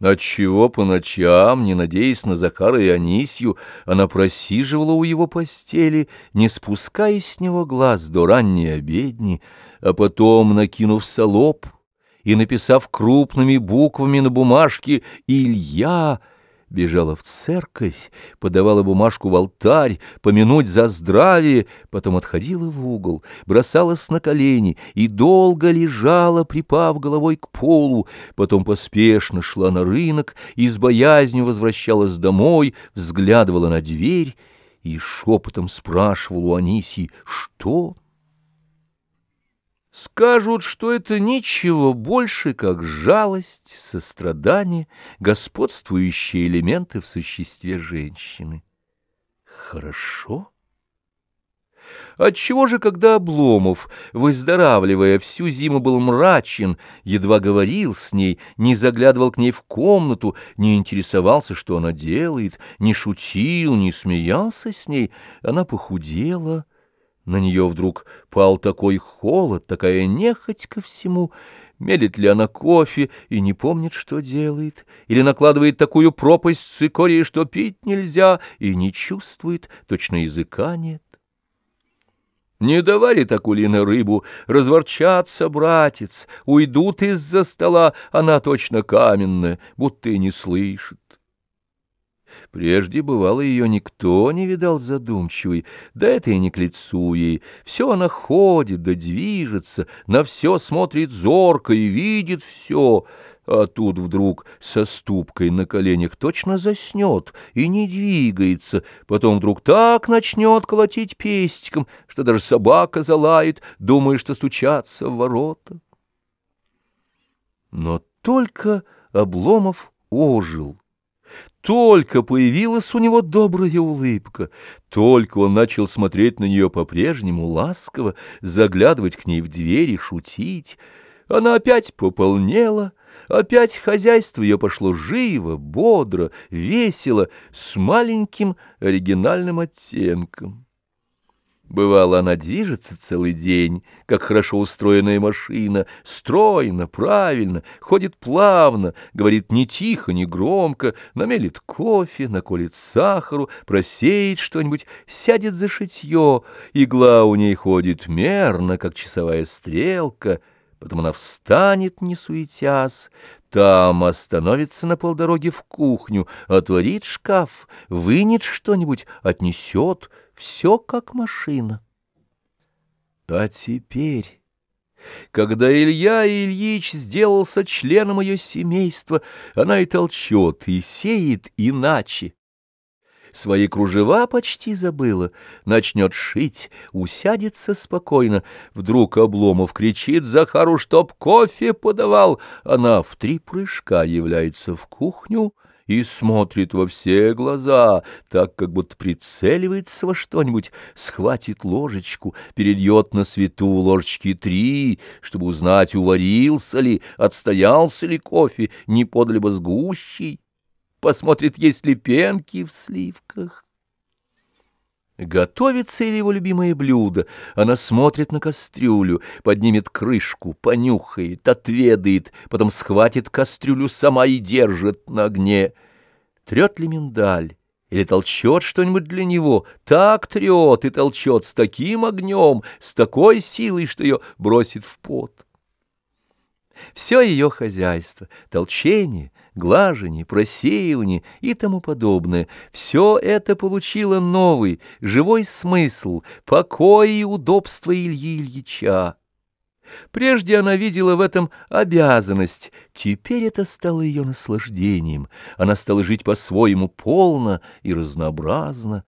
Отчего по ночам, не надеясь на Захара и Анисью, она просиживала у его постели, не спуская с него глаз до ранней обедни, а потом, накинув солоб и написав крупными буквами на бумажке «Илья», бежала в церковь, подавала бумажку в алтарь, помянуть за здравие, потом отходила в угол, бросалась на колени и долго лежала, припав головой к полу, потом поспешно шла на рынок и с боязнью возвращалась домой, взглядывала на дверь и шепотом спрашивала у Анисии «Что?» Скажут, что это ничего больше, как жалость, сострадание, господствующие элементы в существе женщины. Хорошо. Отчего же, когда Обломов, выздоравливая, всю зиму был мрачен, едва говорил с ней, не заглядывал к ней в комнату, не интересовался, что она делает, не шутил, не смеялся с ней, она похудела, на нее вдруг пал такой холод, такая нехоть ко всему. Медит ли она кофе и не помнит, что делает, или накладывает такую пропасть цикории, что пить нельзя, и не чувствует, точно языка нет. Не доварит Акулина рыбу, разворчатся, братец, уйдут из-за стола, она точно каменная, будто и не слышит. Прежде, бывало, ее никто не видал задумчивой, да это и не к лицу ей. Все она ходит да движется, на все смотрит зорко и видит все, а тут вдруг со ступкой на коленях точно заснет и не двигается, потом вдруг так начнет колотить пестиком, что даже собака залает, думая, что стучаться в ворота. Но только Обломов ожил. Только появилась у него добрая улыбка, только он начал смотреть на нее по-прежнему ласково, заглядывать к ней в дверь и шутить. Она опять пополнела, опять хозяйство ее пошло живо, бодро, весело, с маленьким оригинальным оттенком. Бывало, она движется целый день, как хорошо устроенная машина, стройно, правильно, ходит плавно, говорит не тихо, не громко, намелит кофе, наколет сахару, просеет что-нибудь, сядет за шитье, игла у ней ходит мерно, как часовая стрелка, потом она встанет, не суетясь, там остановится на полдороге в кухню, отворит шкаф, вынет что-нибудь, отнесет — все как машина. А теперь, когда Илья Ильич сделался членом ее семейства, она и толчет, и сеет иначе. Свои кружева почти забыла, начнет шить, усядется спокойно. Вдруг Обломов кричит Захару, чтоб кофе подавал. Она в три прыжка является в кухню, и смотрит во все глаза, так как будто прицеливается во что-нибудь, схватит ложечку, перельет на свету ложечки три, чтобы узнать, уварился ли, отстоялся ли кофе, не подали бы сгущий, посмотрит, есть ли пенки в сливках. Готовится ли его любимое блюдо? Она смотрит на кастрюлю, поднимет крышку, понюхает, отведает, потом схватит кастрюлю сама и держит на огне. Трет ли миндаль? Или толчет что-нибудь для него? Так трет и толчет с таким огнем, с такой силой, что ее бросит в пот. Все ее хозяйство, толчение, глажение, просеивание и тому подобное, все это получило новый, живой смысл, покой и удобство Ильи Ильича. Прежде она видела в этом обязанность, теперь это стало ее наслаждением. Она стала жить по-своему полно и разнообразно.